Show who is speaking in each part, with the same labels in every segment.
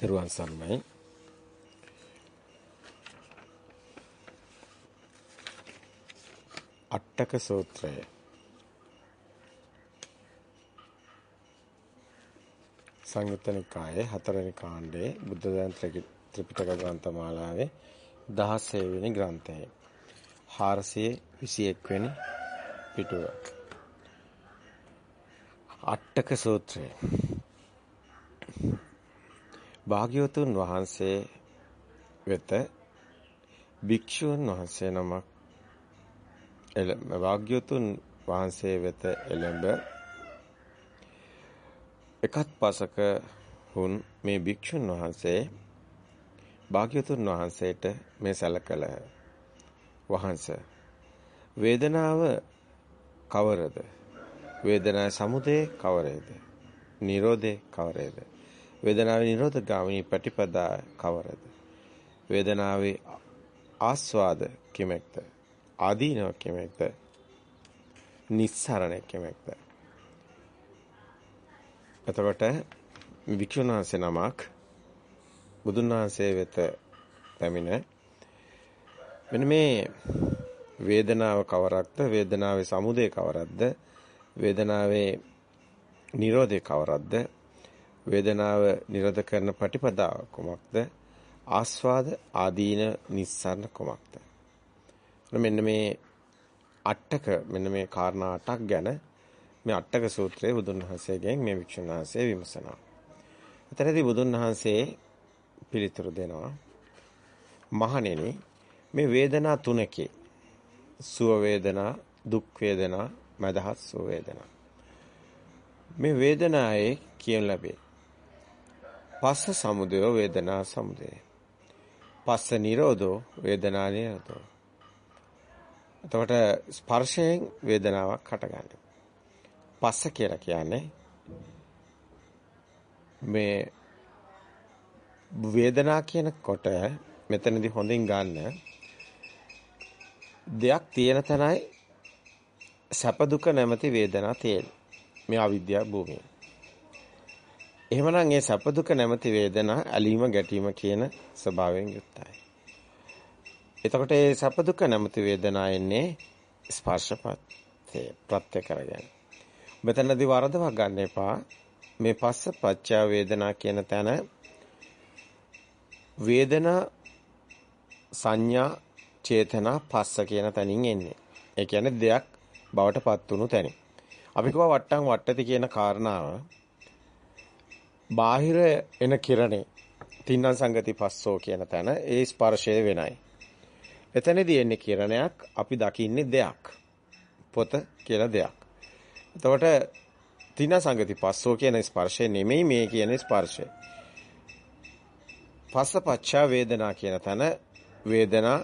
Speaker 1: තෙරුවන් සරණයි. අට්ටක සූත්‍රය. සංයුත්ත නිකායේ හතරවෙනි කාණ්ඩයේ බුද්ධ දයන් ත්‍රිපිටක ග්‍රන්ථ මාලාවේ 16 වෙනි ග්‍රන්ථය. 421 වෙනි පිටුව. අට්ටක සූත්‍රය. භාග්‍යවතුන් වහන්සේ වෙත භික්ෂුන් වහන්සේ නමක් භාග්‍යවතුන් වහන්සේ වෙත එළඹ එකත් පසක වුන් මේ භික්ෂුන් වහන්සේ භාග්‍යවතුන් වහන්සේට මේ සැලකල වහන්ස. වේදනාව කවරද? වේදනා සමුදය කවරේද? නිරෝධේ කවරේද? වේදනාවේ නිරෝධ ගාමිනී ප්‍රතිපදා කවරද? වේදනාවේ ආස්වාද කිමෙක්ද? ආදීනව කිමෙක්ද? නිස්සරණ කිමෙක්ද? එතකොට වික්ෂුන් වහන්සේ නමක් බුදුන් වහන්සේ වෙත පැමිණ මෙන්න මේ වේදනාව කවරක්ද? වේදනාවේ සමුදය කවරක්ද? වේදනාවේ නිරෝධය කවරක්ද? වේදනාව නිරෝධ කරන ප්‍රතිපදාව කුමක්ද ආස්වාද ආදීන නිස්සරණ කුමක්ද මෙන්න මේ අටක මෙන්න මේ කාරණා අටක් ගැන මේ අටක සූත්‍රයේ බුදුන් වහන්සේගෙන් මේ වික්ෂුන් වහන්සේ විමසනවා. එතරදී බුදුන් වහන්සේ පිළිතුරු දෙනවා. මහණෙනි මේ වේදනා තුනකේ සුව වේදනා, දුක් වේදනා, මදහත් සුව වේදනා. මේ වේදනායේ කියන ලැබේ. පස්ස සමුදය වේදනා සමුදය. පස්ස නිරෝධෝ වේදනා නිරෝධෝ. එතකොට ස්පර්ශයෙන් වේදනාවක් හටගන්නවා. පස්ස කියලා කියන්නේ මේ වේදනා කියනකොට මෙතනදී හොඳින් ගන්න දෙයක් තියෙන තැනයි සැප දුක නැමැති වේදනා තියෙන. මේ අවිද්‍යාව භූමිය. එහෙමනම් ඒ සැප දුක නැමැති වේදනා ඇලීම ගැටීම කියන ස්වභාවයෙන් යුක්තයි. එතකොට ඒ සැප දුක නැමැති වේදනා එන්නේ ස්පර්ශපත් ප්‍රත්‍ය කරගෙන. මෙතනදී වරදවා ගන්න එපා. මේ පස්ස පච්චා වේදනා කියන තැන වේදනා සංඥා චේතනා පස්ස කියන තැනින් එන්නේ. ඒ කියන්නේ දෙයක් බවට පත් වුණු තැන. අපි කිව්වා වට්ටම් වට්ටති කියන කාරණාව බාහිර එන කිරණේ තින්නම් සංගති පස්සෝ කියන තැන ඒ ස්පර්ශය වෙනයි. එතනදී එන්නේ කිරණයක් අපි දකින්නේ දෙයක්. පොත කියලා දෙයක්. එතකොට තින සංගති පස්සෝ කියන ස්පර්ශය නෙමෙයි මේ කියන ස්පර්ශය. පස්ස පච්චා වේදනා කියන තැන වේදනා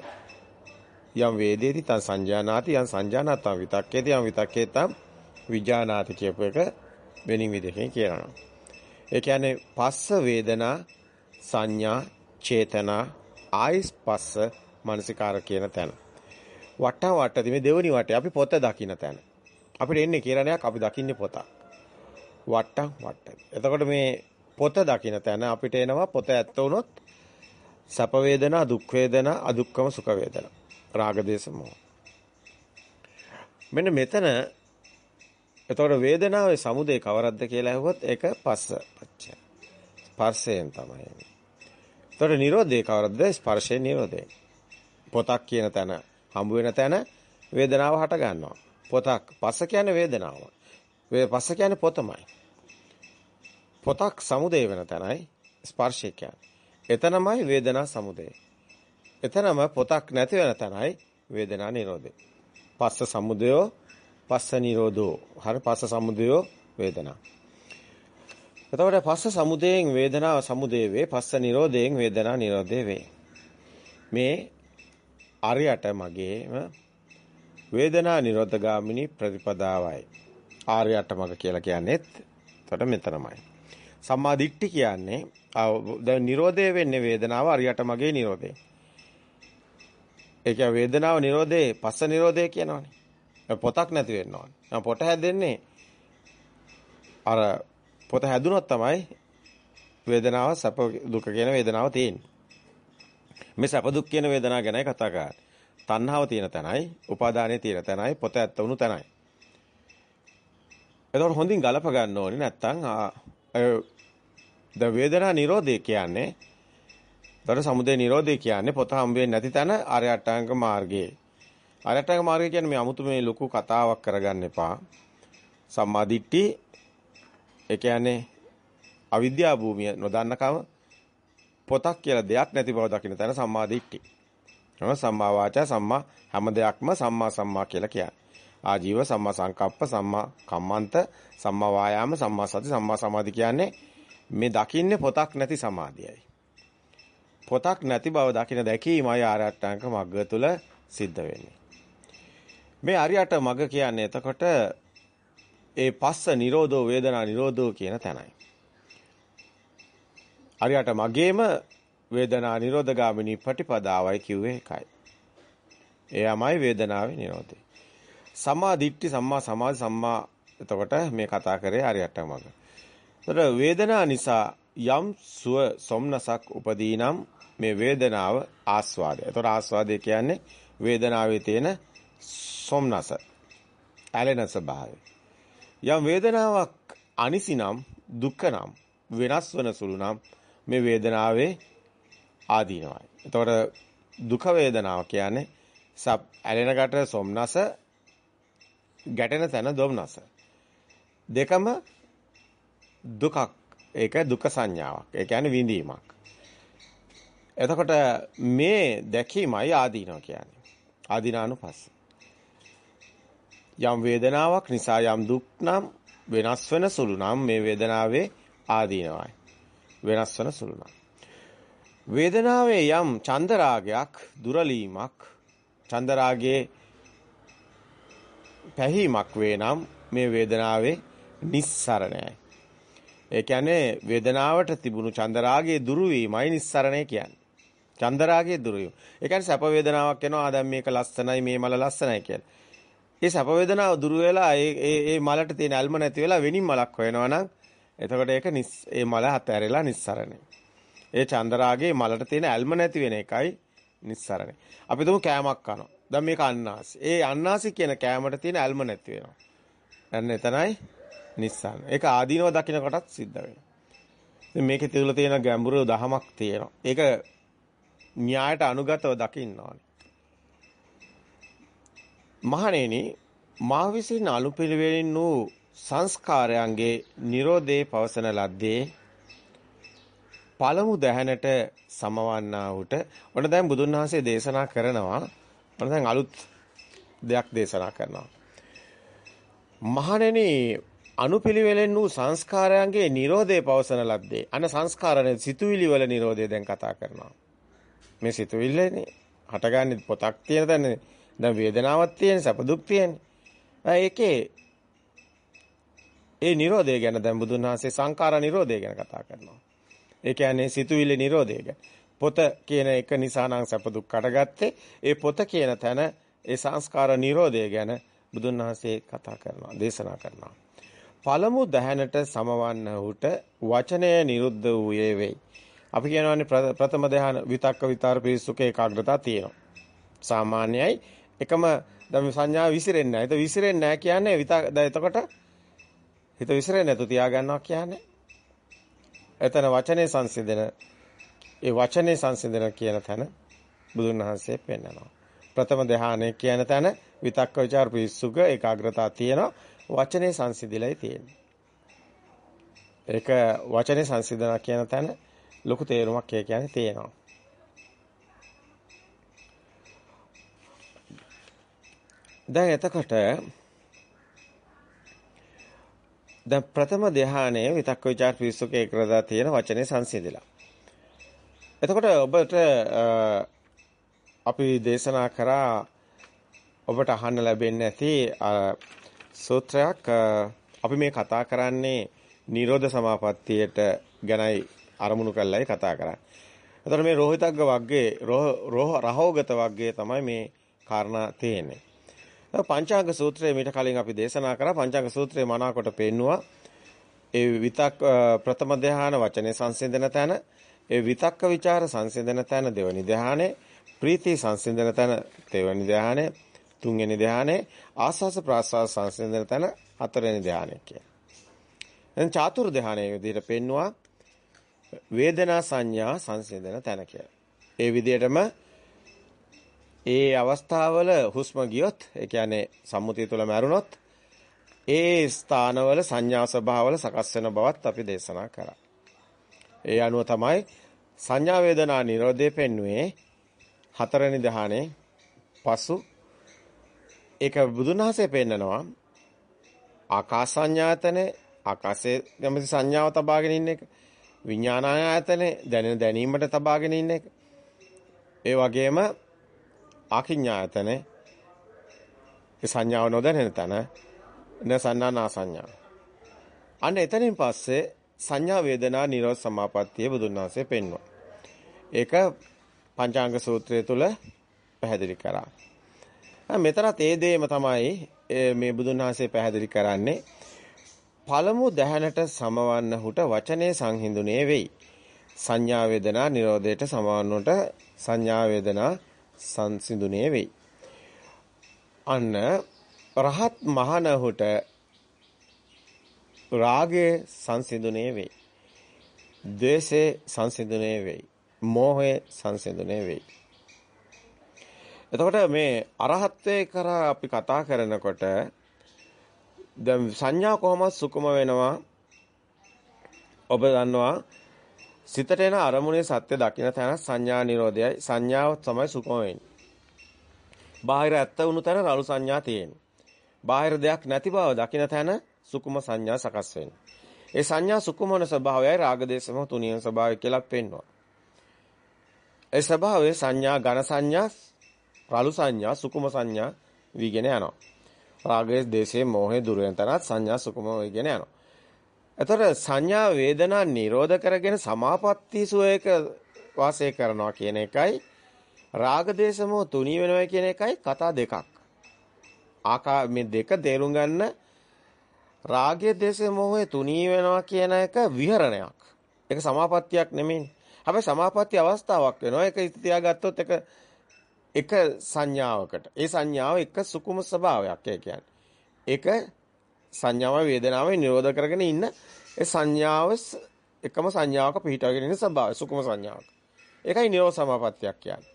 Speaker 1: යම් වේදේති තං සංජානාති යම් සංජානාතං විතක්කේති යම් විතක්කේතං විජානාති කියපු එක වෙනින් විදිහකින් කියනවා. ඒ කියන්නේ පස්ස වේදනා සංඥා චේතනා ආයිස් පස්ස මානසිකාර කියන තැන. වටා වටදී මේ දෙවනි වටේ අපි පොත දකින්න තැන. අපිට එන්නේ කිරණයක් අපි දකින්නේ පොතක්. වට්ටම් වට්ටයි. එතකොට මේ පොත දකින්න තැන අපිට එනවා පොත ඇත්ත වුණොත් සැප වේදනා දුක් වේදනා අදුක්කම සුඛ වේදනා රාග දේශ මොහ. මෙන්න මෙතන එතකොට වේදනාවේ සමුදේ කවරක්ද කියලා අහුවොත් ඒක පස්ස පච්චය. ස්පර්ශයෙන් තමයි එන්නේ. එතකොට නිරෝධේ කවරක්ද? ස්පර්ශයෙන් නිරෝධේ. පොතක් කියන තැන හම්බ වෙන තැන වේදනාව හට ගන්නවා. පොතක් පස්ස කියන්නේ වේදනාව. වේ පස්ස කියන්නේ පොතමයි. පොතක් සමුදේ වෙන තැනයි ස්පර්ශය කියන්නේ. එතනමයි වේදනා සමුදේ. එතනම පොතක් නැති වෙන තැනයි වේදනා නිරෝධේ. පස්ස සමුදයෝ පස්ස නිරෝධෝ. හරි පස්ස සමුදයෝ වේදනා. එතකොට පස්ස සමුදයෙන් වේදනාව සමුදේ වේ පස්ස නිරෝධයෙන් වේදනා නිරෝධේ වේ. මේ අරියට මගේම වේදනා නිරෝධගාමිනී ප්‍රතිපදාවයි. ආර්යයට මග කියලා කියන්නේත් එතකොට මෙතනමයි. සම්මා දිට්ඨි කියන්නේ දැන් නිරෝධය වෙන්නේ වේදනාව අරියට මගේ නිරෝධය. ඒ කියන්නේ වේදනාව නිරෝධේ පස්ස නිරෝධය කියනවනේ. පොතක් නැති වෙන්න ඕනේ. පොත හැදෙන්නේ අර පොත හැදුනොත් තමයි වේදනාව සැප දුක කියන වේදනාව තියෙන්නේ. මේ සැප දුක් කියන වේදනාව ගැනයි කතා කරන්නේ. තණ්හාව තියෙන තැනයි, උපාදානයේ තියෙන තැනයි, පොත ඇත්ත වුණු තැනයි. එතකොට හොඳින් ගලප ගන්න ඕනේ නැත්තම් ද වේදනා නිරෝධය කියන්නේ දර සමුදය නිරෝධය කියන්නේ පොත හම්බෙන්නේ නැති තැන ආර්යඅට්ටාංග මාර්ගයේ. ආර්යඅට්ටාංග මාර්ගය කියන්නේ මේ 아무තු මේ ලොකු කතාවක් කරගන්න එපා. සම්මා දිට්ඨි ඒ කියන්නේ අවිද්‍යා භූමිය නොදන්නකම පොතක් කියලා දෙයක් නැති බව දකින්න තැන සම්මා දිට්ඨි. නම සම්මා වාචා සම්මා හැම දෙයක්ම සම්මා සම්මා කියලා කියන්නේ. ආජීව සම්මා සංකප්ප සම්මා කම්මන්ත සම්මා වායාම සම්මා සති සම්මා සමාධි කියන්නේ මේ දකින්නේ පොතක් නැති සමාධියයි. පොතක් නැති බව දකින දැකීමයි ආරයට්ටාංක මග්ග තුල සිද්ධ වෙන්නේ. මේ ආර්යයට මග කියන්නේ එතකොට ඒ පස්ස නිරෝධෝ වේදනා නිරෝධෝ කියන තැනයි. ආර්යයට මගේම වේදනා නිරෝධගාමිනී ප්‍රතිපදාවයි කිව්වේ එකයි. එයමයි වේදනාවේ නිරෝධය. සම්මා දිට්ඨි සම්මා සමාධි සම්මා එතකොට මේ කතා කරේ ආර්යයට මග. එතකොට වේදනා නිසා යම් සුව සොම්නසක් උපදීනම් මේ වේදනාව ආස්වාදය. එතකොට ආස්වාදය කියන්නේ වේදනාවේ තියෙන සොම්නස. ඇලෙන ස්වභාවය. යම් වේදනාවක් අනිසිනම් දුක්ඛනම් වෙනස් වන සුළු නම් මේ වේදනාවේ ආදීනවයි. එතකොට දුක වේදනාව කියන්නේ සබ් ඇලෙන ගැට සොම්නස ගැටෙන තැන දොම්නස. දෙකම දුකක්. ඒක දුක සංඥාවක්. ඒ කියන්නේ විඳීමක්. එතකොට මේ දැකීමයි ආදීනව කියන්නේ. ආදීනානුපස්ස. යම් වේදනාවක් නිසා යම් දුක් නම් වෙනස් වෙන සුළු නම් මේ වේදනාවේ ආදීනවයි. වෙනස් වෙන සුළු නම්. වේදනාවේ යම් චන්දරාගයක් දුරලීමක් චන්දරාගයේ පැහිමක් වේ නම් මේ වේදනාවේ නිස්සරණයයි. ඒ කියන්නේ වේදනාවට තිබුණු චන්දරාගයේ දුරු වීමයි නිස්සරණය කියන්නේ. චන්දරාගයේ දුරු වීම. ඒ කියන්නේ සැප වේදනාවක් එනවා දැන් මේක ලස්සනයි මේ මල ලස්සනයි කියලා. ඒ සැප වේදනාව දුරු වෙලා ඒ ඒ ඒ මලට තියෙන ඇල්ම නැති වෙලා වෙනින් මලක් හොයනවා නම් එතකොට ඒක ඒ මල හතැරෙලා නිස්සරණයි. ඒ චන්දරාගයේ මලට තියෙන ඇල්ම නැති වෙන එකයි නිස්සරණයි. අපි තුමු කෑමක් කනවා. දැන් මේක අන්නාසි. ඒ අන්නාසි කියන කෑමට තියෙන ඇල්ම නැති වෙනවා. අන්න එතනයි නිස්සාන. ඒක ආදීනව දකින්න කොටත් සිද්ධ වෙනවා. ඉතින් මේකේ තියලා තියෙන ගැඹුරු දහමක් තියෙනවා. ඒක න්‍යායට අනුගතව දකින්න ඕනේ. මහණෙනි මා විසින් අනුපිළිවෙලින් වූ සංස්කාරයන්ගේ Nirodhe පවසන ලද්දේ පළමු දැහැනට සමවන්නා උට ඔන්න දැන් බුදුන් වහන්සේ දේශනා කරනවා. ඔන්න දැන් අලුත් දෙයක් දේශනා කරනවා. මහණෙනි අනුපිළිවෙලෙන් වූ සංස්කාරයන්ගේ Nirodhe පවසන ලද්දේ. අන සංස්කාරනේ සිතුවිලි වල Nirodhe දැන් කතා කරනවා. මේ සිතුවිල්ලනේ හටගන්නේ පොතක් තියෙන තැනනේ දැන් වේදනාවක් තියෙන සැප දුක් තියෙන්නේ. ඒකේ ඒ Nirodhe ගැන දැන් බුදුන් වහන්සේ සංඛාර Nirodhe ගැන කතා කරනවා. ඒ කියන්නේ සිතුවිලි Nirodhe ගැන. පොත කියන එක නිසා නම් සැප දුක් කඩගත්තේ. ඒ පොත කියන තැන ඒ සංස්කාර Nirodhe ගැන බුදුන් වහන්සේ කතා කරනවා දේශනා කරනවා. පළමු දහනට සමවන්න උට වචනය නිරුද්ධ වූයේ වෙයි. අපි කියනවානේ ප්‍රථම ධ්‍යාන විතක්ක විතර පිරිසුක ඒකාග්‍රතාව තියෙනවා. සාමාන්‍යයි එකම දැන් සංඥා විසිරෙන්නේ නැහැ. ඒක විසිරෙන්නේ නැහැ කියන්නේ විතක් දැන් එතකොට හිත විසිරෙන්නේ නැතු තියා ගන්නවා කියන්නේ. එතන වචනේ සංසිඳන ඒ වචනේ සංසිඳන කියන තැන බුදුන් වහන්සේ පෙන්නනවා. ප්‍රථම ධ්‍යානයේ කියන තැන විතක්ක ਵਿਚාර පිරිසුක ඒකාග්‍රතාව තියෙනවා. වචනේ සංසිඳිලයි තියෙන්නේ. ඒක වචනේ සංසිඳනවා කියන තැන ලොකු තේරුමක් ඒ කියන්නේ තියෙනවා. දැන් එතකොට දැන් ප්‍රථම ධානයේ විතක්ක ਵਿਚාර පිස්සුක ඒකරදා තියෙන වචනේ සංසිඳිලා. එතකොට ඔබට අපි දේශනා කරා ඔබට අහන්න ලැබෙන්නේ නැති සූත්‍රයක් අපි මේ කතා කරන්නේ නිරෝධ සමාපත්තියට ගැනයි අරමුණු කරලායි කතා කරන්නේ. එතකොට මේ රෝහිතග්ග වර්ගයේ රෝහ රහෝගත වර්ගයේ තමයි මේ කාරණා තියෙන්නේ. පංචාංග සූත්‍රය මීට කලින් අපි දේශනා කරා පංචාංග සූත්‍රයේ මනාකොට පෙන්නවා ඒ විතක් ප්‍රථම ධ්‍යාන වචනේ සංසිඳන තැන ඒ විතක්ක ਵਿਚාර සංසිඳන තැන දෙවනි ධ්‍යානෙ ප්‍රීති සංසිඳන තැන දෙවනි ධ්‍යානෙ තුන්වෙනි ධ්‍යානෙ ආස්වාස ප්‍රාස්වාස සංසිඳන තැන හතරවෙනි ධ්‍යානෙ කියන්නේ. දැන් චාතුරු ධ්‍යානයේ විදිහට පෙන්නවා වේදනා සංඥා සංසිඳන තැන කියලා. ඒ විදිහටම ඒ අවස්ථාවල හුස්ම ගියොත් ඒ කියන්නේ සම්මුතිය තුළ මැරුණොත් ඒ ස්ථානවල සංඥා ස්වභාවවල සකස් වෙන බවත් අපි දේශනා කරා. ඒ අනුව තමයි සංඥා වේදනා නිරෝධය පෙන්වුවේ හතරවෙනි දහනේ පසු ඒක බුදුන් වහන්සේ පෙන්නනවා ආකාස සංඥාතනේ ආකාශයේ යම්සි සංඥාව තබාගෙන ඉන්න එක විඥානායතනේ දැනෙන දැනීමට තබාගෙන ඉන්න එක ඒ වගේම ආකින්ඥායතනේ ඒ සංඥාව නොදැනෙන තැන න සන්නානා සංඥා අන්න එතනින් පස්සේ සංඥා වේදනා නිරෝධ සමාපත්තිය බුදුන් වහන්සේ පෙන්වනවා. ඒක පංචාංග සූත්‍රය තුල පැහැදිලි කරා. මෙතනත් ඒ දෙයම තමයි මේ බුදුන් වහන්සේ පැහැදිලි කරන්නේ. පළමු දැහැනට සමවන්නහුට වචනේ සංහිඳුනේ වෙයි. සංඥා වේදනා නිරෝධයට සමවන්නට සංඥා වේදනා සංසිඳුනේ වෙයි. අන්න රහත් මහණහුට රාගයේ සංසිඳුනේ වෙයි. ද්වේෂයේ සංසිඳුනේ වෙයි. මෝහයේ සංසිඳුනේ වෙයි. එතකොට මේ අරහත්ත්වයේ කරා අපි කතා කරනකොට දැන් සංඥා කොහොමද සුකුම වෙනවා? ඔබ දන්නවා සිතට එන අරමුණේ සත්‍ය දකින්න තැන සංඥා නිරෝධයයි සංඥාව තමයි සුකුම වෙන්නේ. බාහිර ඇත්ත වුණු තැන රළු සංඥා තියෙන්නේ. බාහිර දෙයක් නැති බව දකින්න තැන සුකුම සංඥා සකස් වෙන්නේ. ඒ සංඥා සුකුමන ස්වභාවයයි රාගදේශම තුනියන ස්වභාවය කියලා පෙන්වනවා. ඒ ස්වභාවයේ සංඥා ඝන සංඥා රළු සංඥා සුකුම සංඥා විගෙන යනවා. රාගයේ දේශයේ මෝහයේ දුර වෙන තරත් සංඥා සුකුම විගෙන යනවා. එතකොට සංඥා වේදනා නිරෝධ කරගෙන සමාපatti සුවයක වාසය කරනවා කියන එකයි රාග දේශමෝ තුනී වෙනවා කියන එකයි කතා දෙකක්. ආකා මේ දෙක තේරුම් ගන්න රාගය, දේශය, මොහය තුනී වෙනවා කියන එක විහරණයක්. ඒක සමාපත්තියක් නෙමෙයි. හැබැයි සමාපatti අවස්ථාවක් වෙනවා. ඒක ඉති තියාගත්තොත් එක එක සංඥාවකට. ඒ සංඥාව එක සුකුම ස්වභාවයක් ඒ කියන්නේ. ඒක සංඥාව වේදනාවේ නිරෝධ කරගෙන ඉන්න ඒ සංඥාව එකම සංඥාවක පිහිටවගෙන ඉන්න ස්වභාවය සුකුම සංඥාවක්. ඒකයි නිරෝධ සමාපත්තියක් කියන්නේ.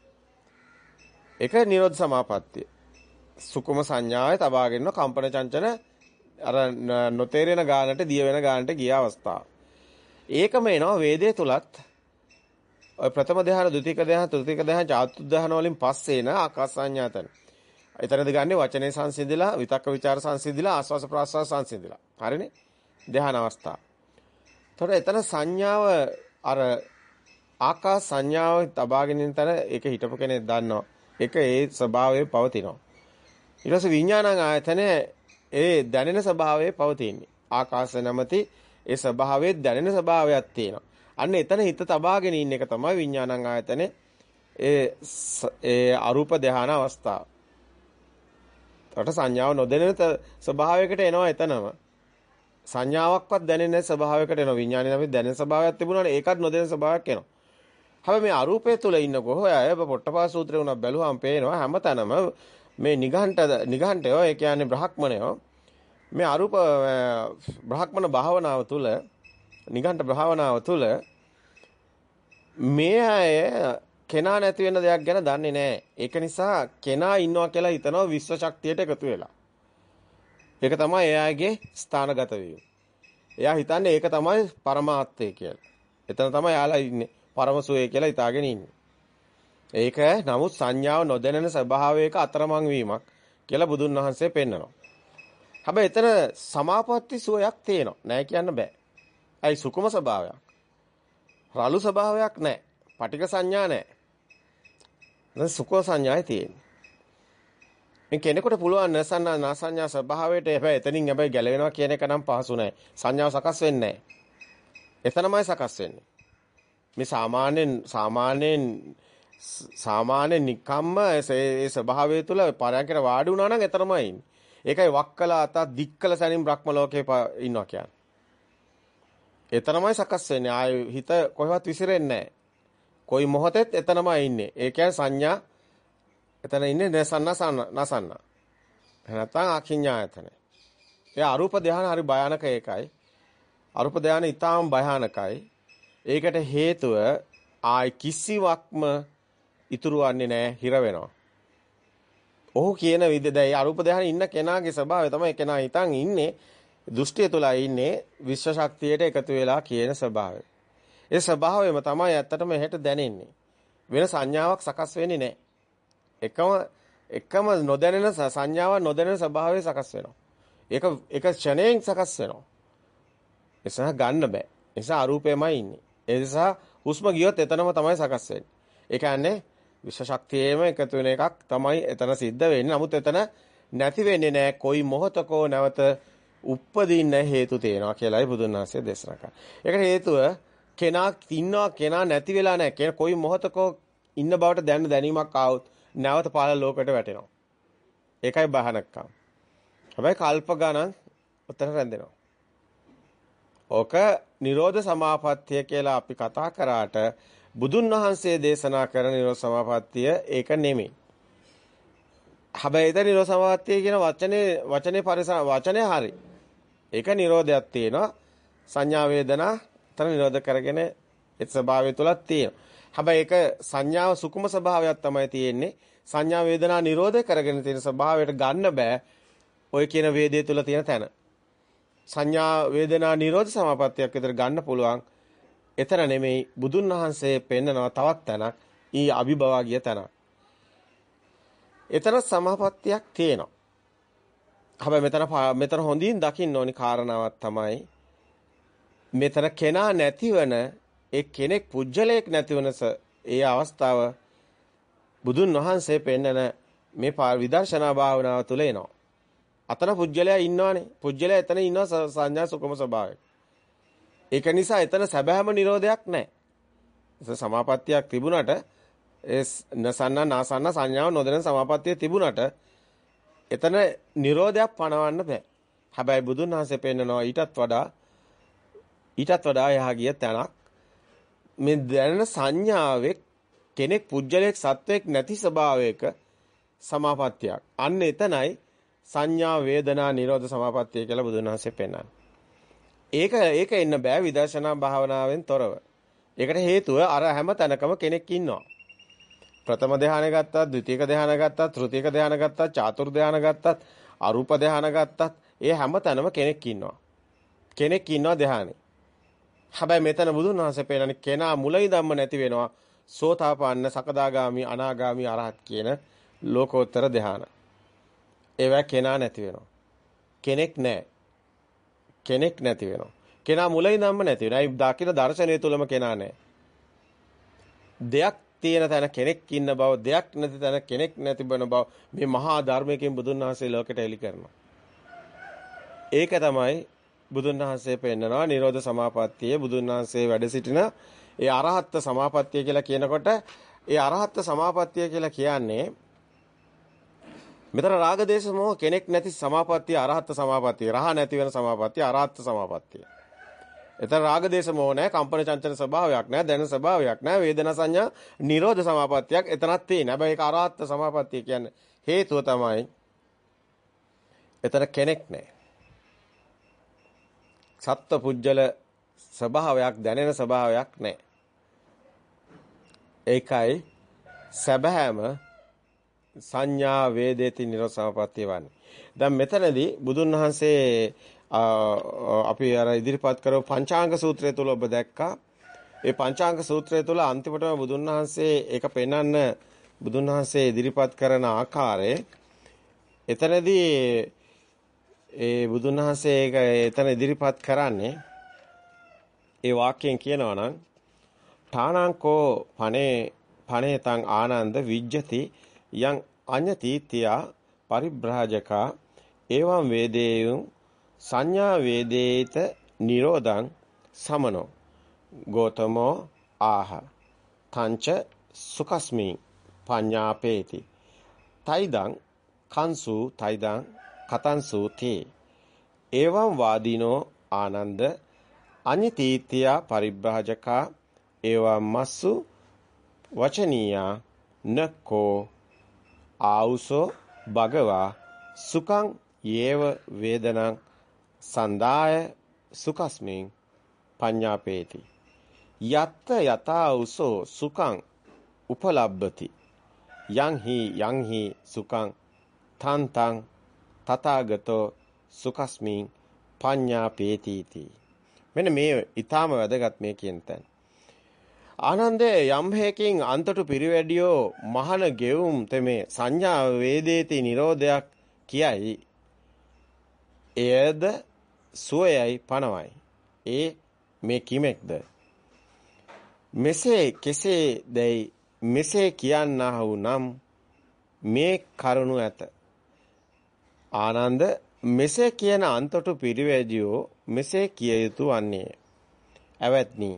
Speaker 1: ඒක නිරෝධ සමාපත්තිය. සුකුම සංඥාවේ තබාගෙන කම්පන චංචන අර නොතේරෙන ගානට දිය වෙන ගානට ගිය අවස්ථාව. ඒකම එනවා වේදේ තුලත් ඔය ප්‍රථම ධ්‍යාන, ဒုတိ ක ධ්‍යාන, තෘතික ධ්‍යාන, චාතුත් ධ්‍යාන වලින් පස්සේ එන ආකාස සංඥාතන. ඊතරද ගන්නේ වචනේ සංසිඳිලා, විතක්ක ਵਿਚාර සංසිඳිලා, ආස්වාස ප්‍රාස්වාස සංසිඳිලා. හරිනේ? ධ්‍යාන අවස්ථාව. එතකොට එතන සංඥාව අර ආකාස සංඥාව තබාගෙන ඉන්න තැන ඒක හිටපු කෙනෙක් දන්නවා. ඒක ඒ ස්වභාවයේ පවතිනවා. ඊට පස්සේ විඥානං ආයතනේ ඒ දැනෙන ස්වභාවයේ පවතින්නේ. ආකාශ නැමැති ඒ ස්වභාවයේ දැනෙන ස්වභාවයක් තියෙනවා. අන්න එතන හිත තබාගෙන ඉන්න එක තමයි විඥානං ආයතනේ ඒ ඒ අරූප ධාන අවස්ථාව. රට සංඥාව නොදැනෙන ස්වභාවයකට එනවා එතනම. සංඥාවක්වත් දැනෙන ස්වභාවයකට එනවා. විඥානේ නම් දැනෙන ස්වභාවයක් තිබුණානේ ඒකත් නොදැනෙන ස්වභාවයක් එනවා. හැබැයි මේ අරූපය තුල ඉන්නකො ඔය අය පොට්ටපාස සූත්‍රේ උනක් බැලුවාම පේනවා හැමතැනම මේ නිගණ්ඨ නිගණ්ඨයෝ ඒ කියන්නේ බ්‍රහ්මණයෝ මේ අරූප බ්‍රහ්මණ භාවනාව තුළ නිගණ්ඨ භාවනාව තුළ මේ අය කෙනා නැති වෙන දෙයක් ගැන දන්නේ නැහැ. ඒක නිසා කෙනා ඉන්නවා කියලා හිතනවා විශ්ව ශක්තියට එකතු වෙලා. ඒක තමයි එයාගේ ස්ථානගත වීම. එයා හිතන්නේ ඒක තමයි පරමාර්ථය කියලා. එතන තමයි යාලා ඉන්නේ. පරම සුවය කියලා හිතාගෙන ඉන්නේ. ඒක නමුත් සංඥාව නොදැනෙන ස්වභාවයක අතරමං වීමක් කියලා බුදුන් වහන්සේ පෙන්නනවා. හැබැයි එතන සමාපatti සුවයක් තියෙනවා. නෑ කියන්න බෑ. ඇයි සුකුම ස්වභාවයක්. රළු ස්වභාවයක් නෑ. පටික සංඥා නෑ. දැන් සුකෝ සංඥායි තියෙන්නේ. මේ කෙනෙකුට පුළුවන් නසන්න නාසඤ්ඤා ස්වභාවයට හැබැයි එතනින් හැබැයි ගැලවෙනවා කියන එක නම් පහසු නෑ. සංඥාව සකස් වෙන්නේ නෑ. එතනමයි සකස් වෙන්නේ. මේ සාමාන්‍යයෙන් සාමාන්‍යයෙන් සාමාන්‍ය නිකම්ම ඒ ස්වභාවය තුළ පරයන්කට වාඩි වුණා නම් එතරම්මයි ඉන්නේ. ඒකයි වක්කලා අත දික්කල සැනින් බ්‍රහ්ම ලෝකේ ඉන්නවා කියන්නේ. එතනමයි සකස් වෙන්නේ. ආය හිත කොහෙවත් විසිරෙන්නේ නැහැ. කොයි මොහොතෙත් එතනමයි ඉන්නේ. ඒ කියන්නේ සංඥා එතන ඉන්නේ නසන්න නසන්න. නැත්නම් අකිඤ්ඤායතන. ඒ අරූප ධානය හරි භයානක එකයි. අරූප ධානය ඊටාම් භයානකයි. ඒකට හේතුව ආයි කිසිවක්ම ඉතුරු වන්නේ නැහැ හිර වෙනවා. ඔහු කියන විදිහ දැන් අරූප ධානය ඉන්න කෙනාගේ ස්වභාවය තමයි කෙනා හිතන් ඉන්නේ දෘෂ්ටිය තුලයි ඉන්නේ විශ්ව ශක්තියට එකතු වෙලා කියන ස්වභාවය. ඒ ස්වභාවයම තමයි ඇත්තටම හෙට දැනෙන්නේ. වෙන සංඥාවක් සකස් වෙන්නේ නැහැ. එකම එකම නොදැනෙන සංඥාවක් නොදැනෙන ස්වභාවය සකස් වෙනවා. ඒක එක ක්ෂණයෙන් සකස් වෙනවා. එසහ ගන්න බෑ. නිසා අරූපෙමයි ඉන්නේ. ඒ නිසා හුස්ම ගියොත් එතනම තමයි සකස් වෙන්නේ. ඒ කියන්නේ විශ්ව ශක්තියේම එකතු වෙන එකක් තමයි එතන සිද්ධ වෙන්නේ. නමුත් එතන නැති වෙන්නේ නැහැ. කොයි මොහතකෝ නැවත උප්පදින්න හේතු තියෙනවා කියලායි බුදුන් වහන්සේ දේශනා කරා. ඒකට හේතුව කෙනා ඉන්නවා කෙනා නැති වෙලා නැහැ. කෙනා කොයි මොහතකෝ ඉන්න බවට දැන දැනීමක් ආවොත් නැවත පාල ලෝකයට වැටෙනවා. ඒකයි බහනක්කම්. හැබැයි කල්ප ගණන් උතර රැඳෙනවා. ඕක නිරෝධ සමාපත්තිය කියලා අපි කතා කරාට බුදුන් වහන්සේ දේශනා කරන නිරෝධ සමාපත්තිය ඒක නෙමෙයි. හැබැයි ඒ නිරෝධ සමාපත්තිය කියන වචනේ වචනේ පරිසර වචනේ හරි. ඒක නිරෝධයක් තියෙනවා. සංඥා වේදනා තන නිරෝධ කරගෙන ඒ ස්වභාවය තුලක් තියෙනවා. හැබැයි ඒක සංඥාව සුකුම ස්වභාවයක් තමයි තියෙන්නේ. සංඥා වේදනා නිරෝධ කරගෙන තියෙන ස්වභාවයට ගන්න බෑ. ඔය කියන වේදයේ තුල තියෙන තැන. සංඥා වේදනා නිරෝධ සමාපත්තියක් විතර ගන්න පුළුවන්. එතන නෙමෙයි බුදුන් වහන්සේ පෙන්නනවා තවත් තැනක්. ඊ අභිභවා ගිය තැනක්. එතන සමාපත්තියක් තියෙනවා. හැබැයි මෙතන මෙතන හොඳින් දකින්න ඕනි කාරණාවක් තමයි මෙතන කෙනා නැතිවන ඒ කෙනෙක් පුජ්‍යලයක් නැතිවන ඒ අවස්ථාව බුදුන් වහන්සේ පෙන්නන මේ විදර්ශනා භාවනාව තුළ එනවා. අතන පුජ්‍යලයා ඉන්නවනේ. පුජ්‍යලයා එතන ඉන්නවා සංඥා සුකම ස්වභාවයෙන්. ඒක නිසා එතන සැබෑම නිරෝධයක් නැහැ. ඒ සමාපත්තියක් තිබුණට ඒ නසන්න නාසන්න සංඥාව නොදෙන සමාපත්තිය තිබුණට එතන නිරෝධයක් පණවන්න බෑ. හැබැයි බුදුන් වහන්සේ පෙන්නනවා ඊටත් වඩා ඊටත් වඩා එහා ගිය තැනක් මේ දැනෙන සංඥාවේ කෙනෙක් පුජ්‍යලයක් සත්වයක් නැති ස්වභාවයක සමාපත්තියක්. අන්න එතනයි සංඥා වේදනා නිරෝධ සමාපත්තිය කියලා බුදුන් වහන්සේ පෙන්නන්නේ. ඒක ඒක එන්න බෑ විදර්ශනා භාවනාවෙන් තොරව. ඒකට හේතුව අර හැම තැනකම කෙනෙක් ඉන්නවා. ප්‍රථම ධානය ගත්තත්, ද්විතීක ධානය ගත්තත්, තෘතීක ධානය ගත්තත්, චාතුර් ධානය ගත්තත්, අරූප ධානය ගත්තත්, ඒ හැම තැනම කෙනෙක් ඉන්නවා. කෙනෙක් ඉන්නවා ධානයේ. හැබැයි මෙතන බුදුන් වහන්සේ පෙන්නන්නේ කෙනා මුලින් ධම්ම නැති වෙනවා. සෝතාපන්න, සකදාගාමි, අනාගාමි, අරහත් කියන ලෝකෝත්තර ධාන. ඒවා කෙනා නැති වෙනවා. කෙනෙක් නැහැ. කෙනෙක් නැති වෙනවා. කෙනා මුලින් ධම්ම නැති වෙනවා. ඒ දකින දර්ශනය තුලම කෙනා නැහැ. දෙයක් තියෙන තැන කෙනෙක් ඉන්න බව, දෙයක් නැති තැන කෙනෙක් නැති බව මේ මහා ධර්මයෙන් බුදුන් වහන්සේ ලෝකෙට එලි කරනවා. ඒක තමයි බුදුන් වහන්සේ පෙන්නනවා නිරෝධ සමාපත්තියේ බුදුන් වහන්සේ වැඩ සිටින ඒ අරහත් සමාපත්තිය කියලා කියනකොට ඒ අරහත් සමාපත්තිය කියලා කියන්නේ මෙතන රාග දේශ මොහ කෙනෙක් නැති සමාපත්තිය අරහත් සමාපත්තිය රහ නැති වෙන සමාපත්තිය අරහත් සමාපත්තිය. එතන රාග දේශ මොහ නැහැ කම්පන චංචල ස්වභාවයක් නැහැ දැන ස්වභාවයක් නැහැ වේදනා සංඥා නිරෝධ සමාපත්තියක් එතනක් තියෙන. හැබැයි ඒක අරහත් සමාපත්තිය කියන්නේ හේතුව තමයි එතන කෙනෙක් නැහැ. සත්ව පුජ්‍යල ස්වභාවයක් දැනෙන ස්වභාවයක් නැහැ. ඒකයි සැබෑම සංඥා වේදේති නිරෝධ සමපත්තිය වන්නේ. දැන් මෙතනදී බුදුන් වහන්සේ අපි අර ඉදිරිපත් කරපු පංචාංග සූත්‍රය තුල ඔබ දැක්කා. ඒ පංචාංග සූත්‍රය තුල අන්තිමටම බුදුන් වහන්සේ ඒක පෙන්වන්න බුදුන් වහන්සේ ඉදිරිපත් කරන ආකාරය එතනදී ඒ බුදුන් වහන්සේ ඒක එතන ඉදිරිපත් කරන්නේ ඒ වාක්‍යයෙන් කියනවා නම් ඨානංකෝ පනේ පනේතං ආනන්ද විජ්ජති යං අඤ්ඤතීත්‍යා පරිබ්‍රාජකා එවං වේදේයුං සංඥා වේදේත නිරෝධං සමනෝ ගෝතමෝ ආහ තංච සුකස්මි පඤ්ඤාපේති තයිදං කංසු තයිදං කතංසු තේ එවං වාදීනෝ ආනන්ද අඤ්ඤතීත්‍ය පරිබ්‍රාජකා ඒවා මස්සු වචනීයා නකෝ ආවුසෝ භගවා සුඛං යේව වේදනං සන්දාය සුකස්මින් පඤ්ඤාපේති. යත්ත යතා උසෝ සුඛං උපලබ්බති. යං හි යං හි සුඛං තන් තං තථාගතෝ සුකස්මින් පඤ්ඤාපේතිති. මෙන්න මේ ඊටාම වැදගත් මේ කියන තැන. ආනන්දේ යම් හේකින් අන්තටු පිරිවැඩියෝ මහන ගෙවුම් තෙමේ සංඥා වේදේති නිරෝධයක් කියයි. එයද සුවයයි පනවයි. ඒ මේ කිමෙක්ද? මෙසේ කෙසේ දැයි මෙසේ කියන්නා වූ නම් මේ කරුණු ඇත. ආනන්ද මෙසේ කියන අන්තොටු පිරිවැජියෝ මෙසේ කිය යුතු වන්නේ ඇවැත්නි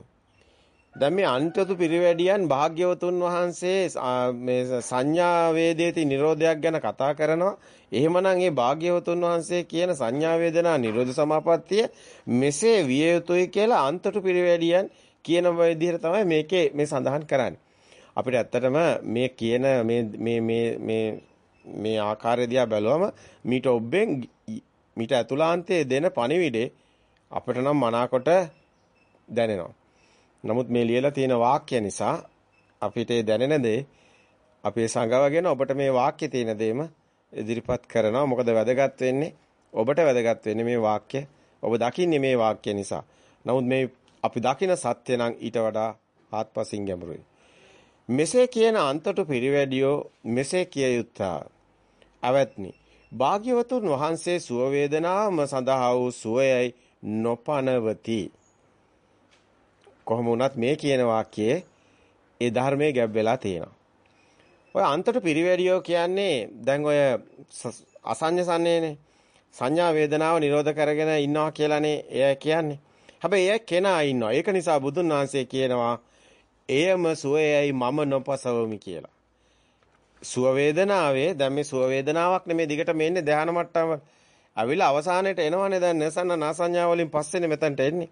Speaker 1: දැන් මේ අන්තතු පිරිවැඩියන් භාග්‍යවතුන් වහන්සේ මේ සංඥා වේදේති නිරෝධයක් ගැන කතා කරනවා. එහෙමනම් මේ භාග්‍යවතුන් වහන්සේ කියන සංඥා වේදනා නිරෝධ සමාපත්තිය මෙසේ විය යුතුයි කියලා අන්තතු පිරිවැඩියන් කියන විදිහට තමයි මේකේ මේ සඳහන් කරන්නේ. අපිට ඇත්තටම මේ කියන මේ මේ මේ මේ මේ ආකාරය දිහා බැලුවම මීට ඔබෙන් මීට ඇතුළාන්තයේ දෙන පණිවිඩේ අපිට නම් මනාකොට දැනෙනවා. නමුත් මේ ලියලා තියෙන වාක්‍ය නිසා අපිට දැනෙන දේ අපේ සංගවගෙන ඔබට මේ වාක්‍යයේ තියෙන දේම ඉදිරිපත් කරනවා. මොකද වැදගත් වෙන්නේ ඔබට වැදගත් වෙන්නේ මේ වාක්‍ය. ඔබ දකින්නේ මේ වාක්‍ය නිසා. නමුත් මේ අපි දකින සත්‍ය නම් ඊට වඩා ආත්පසින් ගැඹුරුයි. මෙසේ කියන අන්තට පිරිවැඩියෝ මෙසේ කිය යුත්තා. අවත්නි. භාග්‍යවතුන් වහන්සේ සුව වේදනාම සඳහා වූ සුවයයි නොපනවති. කොහොම වුණත් මේ කියන වාක්‍යයේ ඒ ධර්මයේ ගැබ් වෙලා තියෙනවා. ඔය අන්තට පිරිවැඩියෝ කියන්නේ දැන් ඔය අසඤ්ඤ සන්නේනේ සංඥා වේදනාව නිරෝධ කරගෙන ඉන්නවා කියලානේ එය කියන්නේ. හැබැයි එය කෙනා ඉන්නවා. ඒක නිසා බුදුන් වහන්සේ කියනවා එයම සුවයයි මම නොපසවමි කියලා. සුව වේදනාවේ දැන් මේ සුව වේදනාවක් නෙමෙයි දිගට මේන්නේ ධානා මට්ටම. අවිල අවසානයේට එනවනේ දැන් නසන්න නාසඤ්ඤා වලින් පස්සේනේ මෙතනට එන්නේ.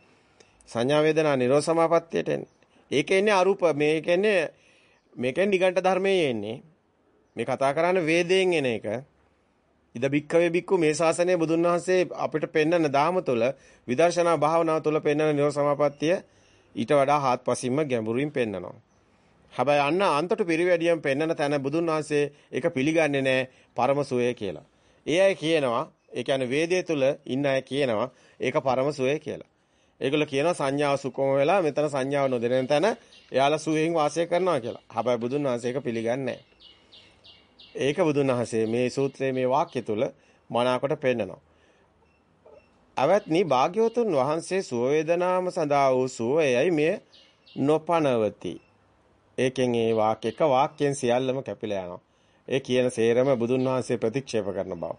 Speaker 1: සංඥා වේදනා නිරෝධ සමාපත්තියට එන්නේ. ඒක එන්නේ අරූප මේක එන්නේ මේකෙන් නිගණ්ඨ ධර්මයේ එන්නේ. මේ කතා කරන්නේ වේදයෙන් එන එක. ඉද බික්කවේ බික්කු මේ ශාසනය බුදුන් වහන්සේ අපිට පෙන්වන දාම තුළ විදර්ශනා භාවනාව තුළ පෙන්වන නිරෝධ සමාපත්තිය ඊට වඩා හාත්පසින්ම ගැඹුරින් පෙන්වනවා. හැබැයි අන්න අන්තට පිරිවැඩියම් පෙන්වන තැන බුදුන් වහන්සේ ඒක පිළිගන්නේ නැහැ පරම සුවය කියලා. ඒ අය කියනවා ඒ කියන්නේ වේදයේ තුල ඉන්න අය කියනවා ඒක පරම සුවය කියලා. ඒගොල්ලෝ කියනවා සංඥාව සුකොම වෙලා මෙතන සංඥාව නොදෙන තැන එයාලා සුවයෙන් වාසය කරනවා කියලා. හැබැයි බුදුන් වහන්සේ ඒක පිළිගන්නේ ඒක බුදුන් වහන්සේ මේ සූත්‍රයේ මේ වාක්‍ය තුල මනාකොට පෙන්නනවා. අවත්නි භාග්‍යවතුන් වහන්සේ සුව වේදනාම සඳහා වූ සුවයයි මේ නොපනවති. ඒකෙන් ඒ වාක්‍ය එක වාක්‍යයෙන් සියල්ලම කැපිලා යනවා. ඒ කියන සේරම බුදුන් වහන්සේ ප්‍රතික්ෂේප කරන බව.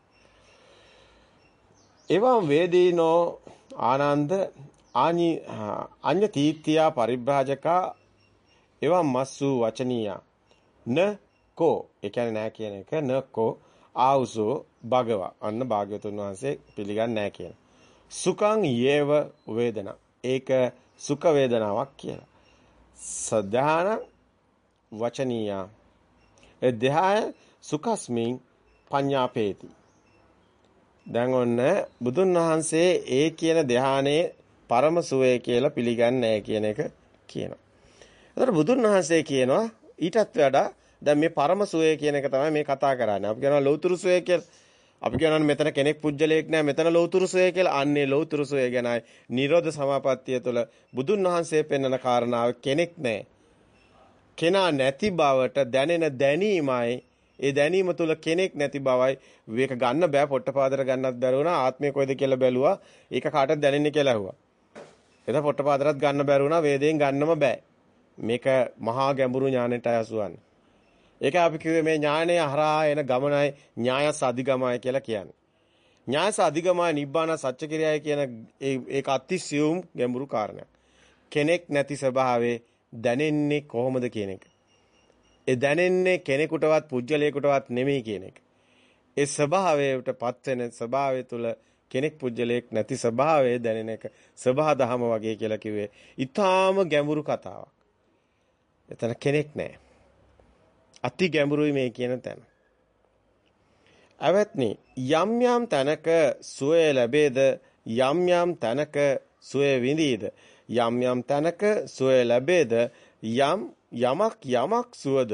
Speaker 1: එවම් වේදීනෝ ආනන්ද ආනි අඤ්ඤ තීත්‍යා පරිබ්‍රාජකා එවම් මස්සු වචනීය න කෝ ඒ කියන්නේ නැහැ කියන එක න කෝ ආවුසෝ භගව අන්න භාග්‍යතුන් වහන්සේ පිළිගන්නේ නැහැ කියන සුඛං යේව වේදනා ඒක සුඛ වේදනාවක් කියලා සදාන වචනීය ඒ ධ්‍යාය සුඛස්මින් පඤ්ඤාපේති දැන් ඔන්න බුදුන් වහන්සේ ඒ කියන ධ්‍යානයේ පරම සුවය කියලා පිළිගන්නේ කියන එක කියනවා. එතකොට බුදුන් වහන්සේ කියනවා ඊටත් වඩා දැන් මේ පරම සුවය කියන එක තමයි මේ කතා කරන්නේ. අපි කියනවා ලෞතුරු සුවය කියලා. අපි කියනවා මෙතන කෙනෙක් පුජ්‍යලයක් නෑ මෙතන ලෞතුරු සුවය කියලා. අන්නේ ලෞතුරු සුවය ගැනයි නිරෝධ සමාපත්තිය තුළ බුදුන් වහන්සේ පෙන්වන කාරණාව කෙනෙක් නෑ. කෙනා නැති බවට දැනෙන දැනීමයි ඒ දැනීම තුල කෙනෙක් නැති බවයි මේක ගන්න බෑ පොට්ටපාදර ගන්නත් බැරුණා ආත්මය කොයිද කියලා බැලුවා ඒක කාටද දැනෙන්නේ කියලා ඇහුවා එතකොට පොට්ටපාදරත් ගන්න බැරි වුණා වේදයෙන් ගන්නම බෑ. මේක මහා ගැඹුරු ඥානෙට අයසුවන්නේ. ඒක අපි කිව්වේ මේ ඥානය හරහා එන ගමනයි ඥායස අධිගමයි කියලා කියන්නේ. ඥායස අධිගමයි නිබ්බාන සත්‍ය කිරියයි කියන ඒක අතිසියුම් ගැඹුරු කාරණයක්. කෙනෙක් නැති ස්වභාවයේ දැනෙන්නේ කොහොමද කියන එක. ඒ දැනෙන්නේ කෙනෙකුටවත් පුජ්‍යලයකටවත් නෙමෙයි කියන එක. ඒ ස්වභාවයටපත් වෙන ස්වභාවය තුළ කෙනෙක් පුජ්‍යලයක් නැති ස්වභාවය දැනෙන එක සබහා දහම වගේ කියලා කිව්වේ. ඊටාම ගැඹුරු කතාවක්. එතන කෙනෙක් නැහැ. අති ගැඹුරුයි මේ කියන තැන. අවත්නි යම් යම් තැනක සුවය ලැබේද යම් යම් තැනක සුවය විඳීද යම් යම් තැනක සුවය ලැබේද යම් යමක් යමක් සුවද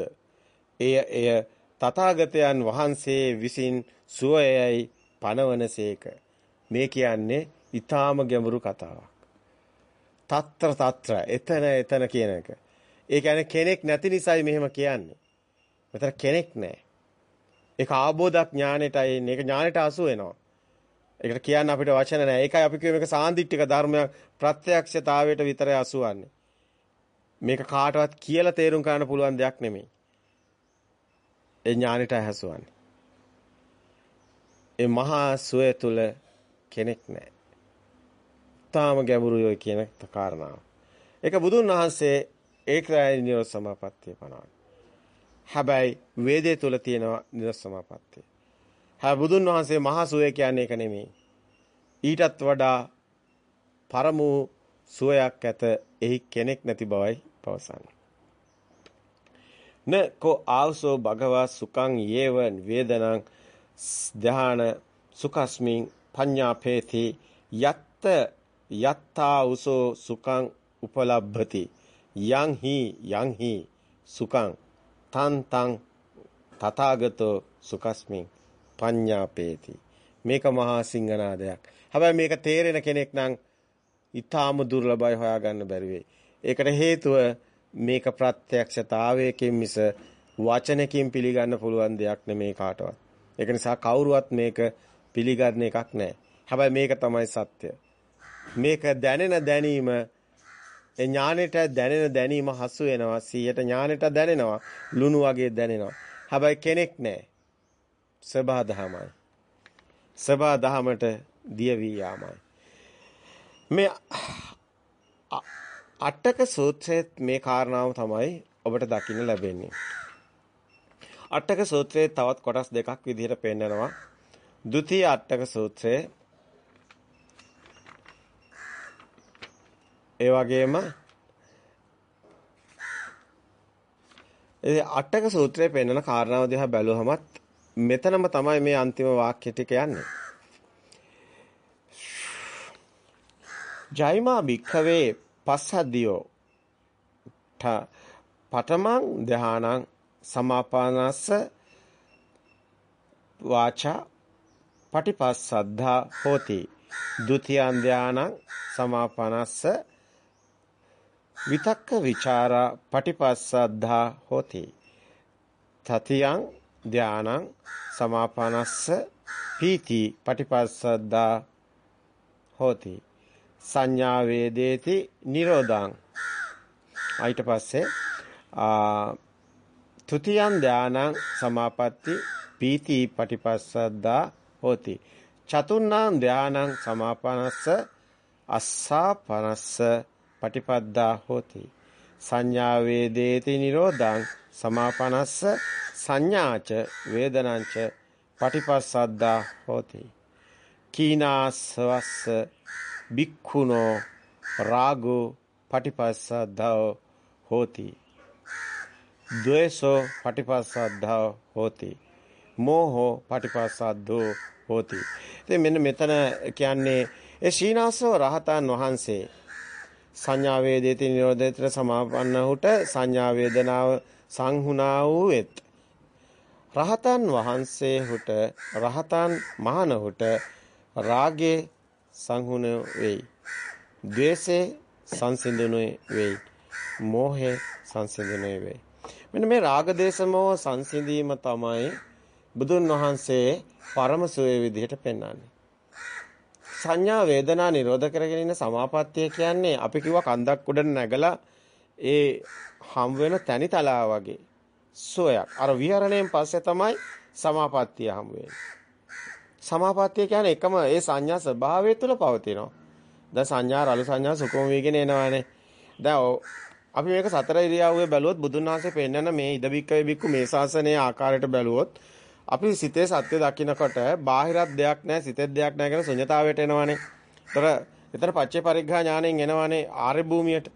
Speaker 1: එය එය තථාගතයන් වහන්සේ විසින් සුවයයි පනවනසේක මේ කියන්නේ ඊටාම ගැඹුරු කතාවක්. తත්‍ර తත්‍ර එතන එතන කියන එක. ඒ කියන්නේ කෙනෙක් නැති නිසායි මෙහෙම කියන්නේ. මෙතන කෙනෙක් නැහැ. ඒක ආબોධ ඥානෙටයි එන්නේ. ඒක ඥානෙට අසු වෙනවා. ඒකට කියන්න අපිට වචන නැහැ. ඒකයි අපි කියව මේක සාන්දිටික ධර්මයක් ප්‍රත්‍යක්ෂතාවයට විතරයි අසුවන්නේ. මේක කාටවත් කියලා තේරුම් ගන්න පුළුවන් දෙයක් නෙමෙයි. ඒ ඥානෙට හැසුවන්නේ. ඒ මහා සුවය තුල කෙනෙක් නැහැ. තාම ගැඹුරුයි ඔය කියන කාරණාව. ඒක බුදුන් වහන්සේ ඒකයි නිරෝධ සමාපත්තිය පනවන්නේ. හැබැයි වේදේ තුල තියෙනවා නිරෝධ සමාපත්තිය. හැබැයි බුදුන් වහන්සේ මහා සුවය කියන්නේ ඒක නෙමෙයි. ඊටත් වඩා පරමු සුවයක් ඇත එහි කෙනෙක් නැති බවයි පවසන්නේ. න කෝ ආවසෝ භගවා සුඛං යේව වේදනං ධාන සුඛස්මින් පඤ්ඤාපේති යත්ත යත්තා උසෝ සුඛං උපලබ්ධති යං හි යං හි සුඛං තන් තං තථාගතෝ සුඛස්මින් පඤ්ඤාපේති මේක මහා සිංහනාදයක් හැබැයි මේක තේරෙන කෙනෙක් නම් ඊටාම දුර්ලභයි හොයාගන්න බැරි වෙයි ඒකට හේතුව මේක ප්‍රත්‍යක්ෂතාවයකින් මිස වචනකින් පිළිගන්න පුළුවන් දෙයක් නෙමේ කාටවත්. ඒක නිසා කවුරුවත් මේක පිළිගන්න එකක් නැහැ. හැබැයි මේක තමයි සත්‍ය. මේක දැනෙන දැනීම ඒ ඥානෙට දැනෙන දැනීම හසු වෙනවා 100ට ඥානෙට දැනෙනවා ලුණු වගේ දැනෙනවා. හැබැයි කෙනෙක් නැහැ. සබහා දහමයි. සබහා දහමට දිය වී යාමයි. මේ අටක සූත්‍රයේ මේ කාරණාව තමයි ඔබට දකින්න ලැබෙන්නේ. අටක සූත්‍රයේ තවත් කොටස් දෙකක් විදිහට පෙන්නනවා. ဒုတိ ය අටක සූත්‍රයේ ඒ වගේම ඒ අටක සූත්‍රයේ පෙන්වන කාරණාව දිහා බැලුවහමත් මෙතනම තමයි මේ අන්තිම වාක්‍ය ටික යන්නේ. ජයිමා භික්ඛවේ පස්සද්ධියෝ පඨමං ධානං සමාපානස්ස වාචා පටිපස්සද්ධා හෝති ဒ ුතියං ධානං සමාපනස්ස විතක්ක ਵਿਚාරා පටිපස්සද්ධා හෝති. තතියං ධානං සමාපනස්ස පීති පටිපස්සද්ධා හෝති. සංඥා වේදේති නිරෝධං. ඊට පස්සේ තුතියන් ධානං සමාපatti පීති පටිපස්සද්දා හෝති. චතුර්ණං ධානං සමාපනස්ස අස්සා පනස්ස පටිපද්දා හෝති. සංඥා වේදේති නිරෝධං සමාපනස්ස සංඥාච වේදනංච පටිපස්සද්දා හෝති. කීනාසවස්ස බික්ඛුනෝ රාගෝ පටිපස්සද්ධාව හෝති. ද්වේෂෝ පටිපස්සද්ධාව හෝති. මෝහෝ පටිපස්සද්ධෝ හෝති. ඉතින් මෙන්න මෙතන කියන්නේ ඒ ශීනාසව රහතන් වහන්සේ සංඥා වේදේති නිරෝධේතර සමාපන්න උට සංඥා වේදනාව සංහුණා වූ වෙත් රහතන් වහන්සේ හුට රහතන් මහණහුට රාගේ සංහුණ වෙයි. ද්වේෂේ සංසිඳුනේ වෙයි. මෝහේ සංසිඳුනේ වෙයි. මෙන්න මේ රාග දේශ මොහ සංසිඳීම තමයි බුදුන් වහන්සේ පරම සුවේ විදිහට පෙන්වන්නේ. සංඥා වේදනා නිරෝධ කරගෙන ඉන්න සමාපත්තිය කියන්නේ අපි කිව්වා කන්දක් උඩ නැගලා ඒ හම් වෙන තනි තලා වගේ සෝයක්. අර විහරණයෙන් පස්සේ තමයි සමාපත්තිය හම් වෙන්නේ. සමාපත්තිය කියන්නේ එකම ඒ සංඥා ස්වභාවය තුළ පවතිනවා. දැන් සංඥා රළු සංඥා සුකුම වීගෙන එනවානේ. දැන් අපි මේක සතර ඉරියව්වේ බැලුවොත් බුදුන් වහන්සේ පෙන්නන මේ ඉදබික්කවේ බික්කු මේ ශාසනයේ ආකාරයට බැලුවොත් අපි සිතේ සත්‍ය දකින්නකොට බාහිරත් දෙයක් නැහැ සිතේ දෙයක් නැහැ කියන ශුන්‍යතාවයට එනවනේ. ඒතර එතන පච්චේ පරිග්ඝා ඥාණයෙන් එනවනේ ආර්ය භූමියට.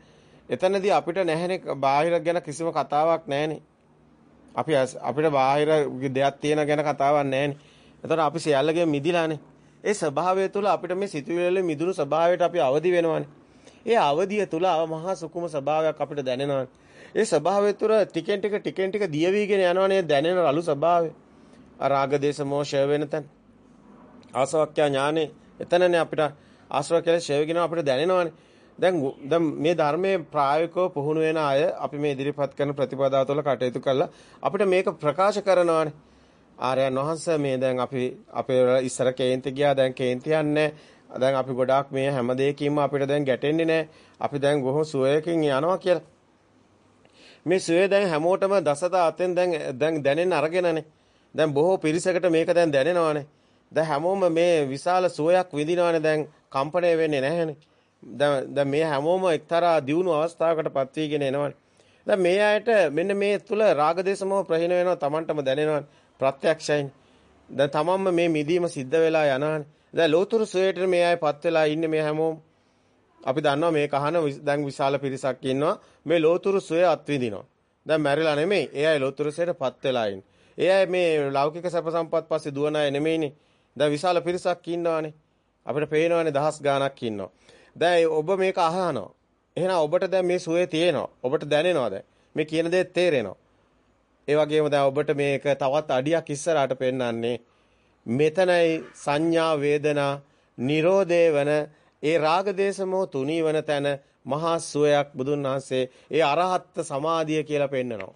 Speaker 1: එතනදී අපිට නැහැනේ බාහිර ගැන කිසිම කතාවක් නැහැනේ. අපි අපිට බාහිර දෙයක් තියෙන ගැන කතාවක් නැහැනේ. එතකොට අපි සියල්ලගේ මිදිලානේ. ඒ ස්වභාවය තුළ අපිට මේ සිතුවිල්ල මිදුණු ස්වභාවයට අපි අවදි වෙනවානේ. ඒ අවදිය තුළ මහා සුකුම ස්වභාවයක් අපිට දැනෙනවානේ. ඒ ස්වභාවය තුළ ටිකෙන් ටික ටිකෙන් ටික දිය වීගෙන යනවනේ දැනෙන රළු ස්වභාවය. රාග දේශ මොහය වෙන තැන. ආසවක්ඛ්‍යා ඥානෙ එතනනේ අපිට ආශ්‍රව කියලා ෂේවගෙන අපිට දැනෙනවානේ. දැන් දැන් මේ ධර්මයේ ප්‍රායෝගිකව පුහුණු වෙන අය අපි මේ ඉදිරිපත් කරන ප්‍රතිපදාව තුළ කටයුතු කළා අපිට මේක ප්‍රකාශ කරනවානේ. ආර්යයන් වහන්සේ මේ දැන් අපි අපේ ඉස්සර කේන්ති ගියා දැන් කේන්ති යන්නේ දැන් අපි ගොඩාක් මේ හැම දෙයකින්ම අපිට දැන් ගැටෙන්නේ නැහැ. අපි දැන් බොහොම සුවයකින් යනවා කියලා. මේ සුවය දැන් හැමෝටම දසත අතෙන් දැන් දැන් දැනෙන්න අරගෙනනේ. දැන් බොහෝ පිරිසකට මේක දැන් දැනෙනවානේ. දැන් හැමෝම මේ විශාල සුවයක් විඳිනවානේ දැන් කම්පණය වෙන්නේ නැහැනේ. දැන් දැන් මේ හැමෝම එක්තරා දියුණු අවස්ථාවකටපත් වීගෙන එනවනේ. දැන් මේ අයට මෙන්න මේ තුල රාගදේශමෝ ප්‍රහීන වෙනවා Tamanටම දැනෙනවනේ. ප්‍රත්‍යක්ෂයිනේ. දැන් තමන්ම මේ මිදීම සිද්ධ වෙලා යනවානේ. දැන් ලෝතුරු සුවයට මේ අයපත් වෙලා ඉන්නේ මේ හැමෝම. අපි දන්නවා මේ කහන දැන් විශාල පිරිසක් ඉන්නවා. මේ ලෝතුරු සුවය අත්විඳිනවා. දැන් මැරිලා නෙමෙයි. ඒ අය ලෝතුරු සුවයටපත් වෙලා ඉන්නේ. ඒ අය මේ ලෞකික සැප සම්පත් පස්සේ දුවන අය නෙමෙයිනේ. දැන් විශාල පිරිසක් ඉන්නවානේ. අපිට පේනවානේ දහස් ගාණක් ඉන්නවා. දැන් ඔබ මේක අහනවා. එහෙනම් ඔබට දැන් මේ සුවේ තියෙනවා. ඔබට දැනෙනවා දැන්. මේ කියන දේ තේරෙනවා. ඒ වගේම දැන් ඔබට මේක තවත් අඩියක් ඉස්සරහට පෙන්වන්නේ මෙතනයි සංඥා වේදනා නිරෝධේ වන ඒ රාග දේශමෝ තුනී වන තැන මහා සුවයක් බුදුන් වහන්සේ ඒ අරහත් සමාධිය කියලා පෙන්නනවා.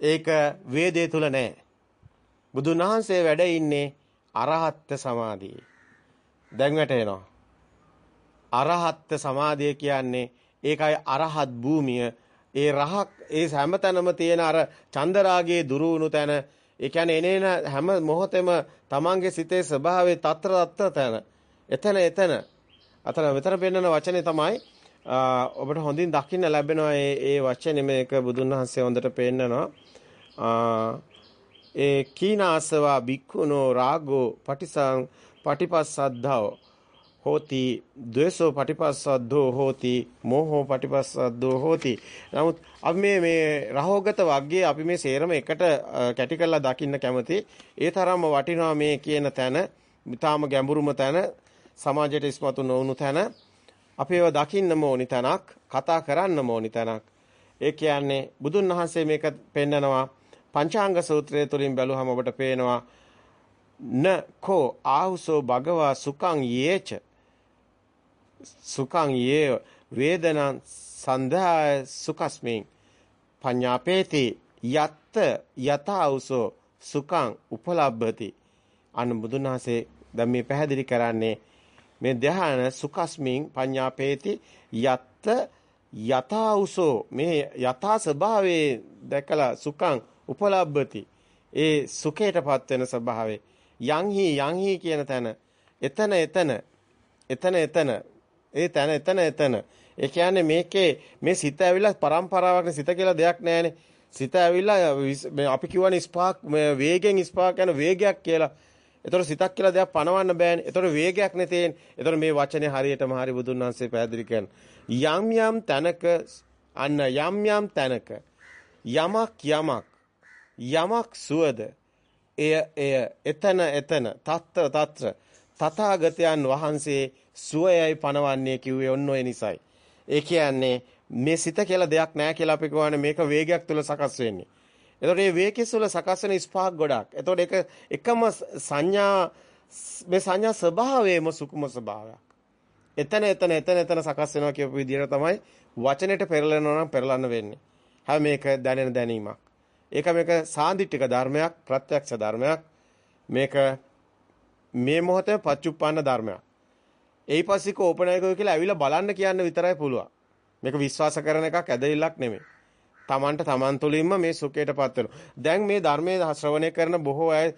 Speaker 1: ඒක වේදේ තුල නැහැ. බුදුන් වහන්සේ වැඩ ඉන්නේ අරහත් සමාධියේ. දැන් වැටෙනවා. අරහත් සමාධිය කියන්නේ ඒකයි අරහත් භූමිය. ඒ රහක් ඒ හැමතැනම තියෙන අර චන්දරාගයේ දුරු වුණු තැන ඒ කියන්නේ එනේන හැම මොහොතෙම තමන්ගේ සිතේ ස්වභාවයේ తත්‍ර తත්‍ර තැන. එතන එතන. අතන මෙතන පෙන්වන වචනේ තමයි ඔබට හොඳින් දකින්න ලැබෙනවා මේ ඒ වචනේ මේක බුදුන් වහන්සේ හොඳට පෙන්නනවා. ඒ කීනාසවා බික්ඛුනෝ රාගෝ පටිසං පටිපස්සද්ධාව හෝති ද්වේෂෝ පටිපස්සද්දෝ හෝති මෝහෝ පටිපස්සද්දෝ හෝති. නමුත් අපි මේ මේ රහෝගත වර්ගයේ අපි මේ සේරම එකට කැටි කරලා දකින්න කැමති ඒ තරම්ම වටිනවා මේ කියන තැන ඊටාම ගැඹුරුම තැන සමාජයට ඉස්මතු නොවුණු තැන. අපි ඒව දකින්නම ඕනි තැනක් කතා කරන්නම ඕනි තැනක්. ඒ කියන්නේ බුදුන් වහන්සේ මේක පෙන්නනවා. පංචාංග සූත්‍රය තුලින් බැලුවම ඔබට පේනවා න කෝ ආහුසෝ භගවා සුඛං යේච. සුඛං යේ වේදනං සන්ධාය සුකස්මින් පඤ්ඤාපේති යත්ත යතෞසෝ සුඛං උපලබ්බති. අන්න බුදුනාසේ දැන් මේ පැහැදිලි කරන්නේ මේ ධ්‍යාන සුකස්මින් පඤ්ඤාපේති යත්ත යතෞසෝ මේ යථා ස්වභාවයේ දැකලා සුඛං උපලබ්බති ඒ සුඛයටපත් වෙන ස්වභාවය යන්හි යන්හි කියන තැන එතන එතන එතන එතන ඒ තැන එතන එතන. ඒ කියන්නේ මේකේ මේ සිත ඇවිල්ලා પરම්පරාවක් සිත කියලා දෙයක් නැහැනේ. සිත ඇවිල්ලා අපි කියවනේ ස්පාක් වේගෙන් ස්පාක් යන වේගයක් කියලා. ඒතර සිතක් කියලා දෙයක් පනවන්න බෑනේ. ඒතර වේගයක් නේ තියෙන්නේ. ඒතර මේ වචනේ හරියටම හරි බුදුන් වහන්සේ පැහැදිලි කරන. යම් යම් තැනක අන්න යම් යම් තැනක යමක් යමක් යමක් සුවද එය එය එතන එතන తත්‍ර తත්‍ර තථාගතයන් වහන්සේ සුවයයි පනවන්නේ කිව්වේ ඔන්න ඔය නිසයි. ඒ කියන්නේ මේ සිත කියලා දෙයක් නැහැ කියලා අපි කියවනේ මේක වේගයක් තුල සකස් වෙන්නේ. එතකොට මේ වේගකෙස් වල සකස් වෙන ස්පාක් ගොඩක්. එතකොට ඒක එකම සංඥා මේ සංඥා ස්වභාවයේම සුකුම ස්වභාවයක්. එතන එතන එතන එතන සකස් වෙනවා කියපු විදිහට තමයි වචනෙට පෙරලනවා නම් පෙරලන්න වෙන්නේ. හැම මේක දැනෙන දැනීමක්. ඒක මේක සාන්දිටික ධර්මයක්, ප්‍රත්‍යක්ෂ ධර්මයක්. මේක මේ මොහොතේ පච්චුප්පන්න ධර්මයක්. එයිපස්සික ඕපනායකෝ කියලා ඇවිල්ලා බලන්න කියන්න විතරයි පුළුවන්. මේක විශ්වාස කරන එකක් ඇදහිල්ලක් නෙමෙයි. Tamanට Taman තුලින්ම මේ සුඛයටපත් වෙනවා. දැන් මේ ධර්මයේ ශ්‍රවණය කරන බොහෝ අය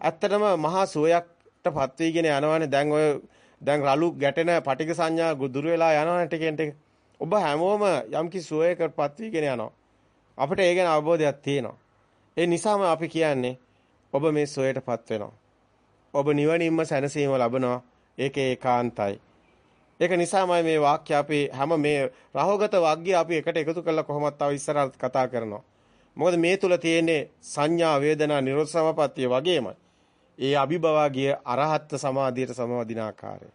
Speaker 1: ඇත්තටම මහා සුවයක්ටපත් වීගෙන යනවානේ. දැන් ඔය දැන් රළු ගැටෙන පටික සංඥා දුර වෙලා යනවානේ ටිකෙන් ටික. ඔබ හැමෝම යම්කි සුවයකටපත් වීගෙන යනවා. අපිට ඒ ගැන අවබෝධයක් තියෙනවා. ඒ නිසාම අපි කියන්නේ ඔබ මේ සෝයටපත් වෙනවා. ඔබ නිවනින්ම සැනසීම ලබනවා. ඒක ඒකාන්තයි. ඒක නිසාමයි මේ වාක්‍ය අපි හැම මේ රහෝගත වග්ගය අපි එකට එකතු කරලා කොහොමද තව ඉස්සරහට කතා කරනවා. මොකද මේ තුල තියෙන්නේ සංඥා වේදනා නිරෝධ සමපත්තිය වගේමයි. ඒ අභිභවාගිය අරහත් සමාධියට සමවදින ආකාරය.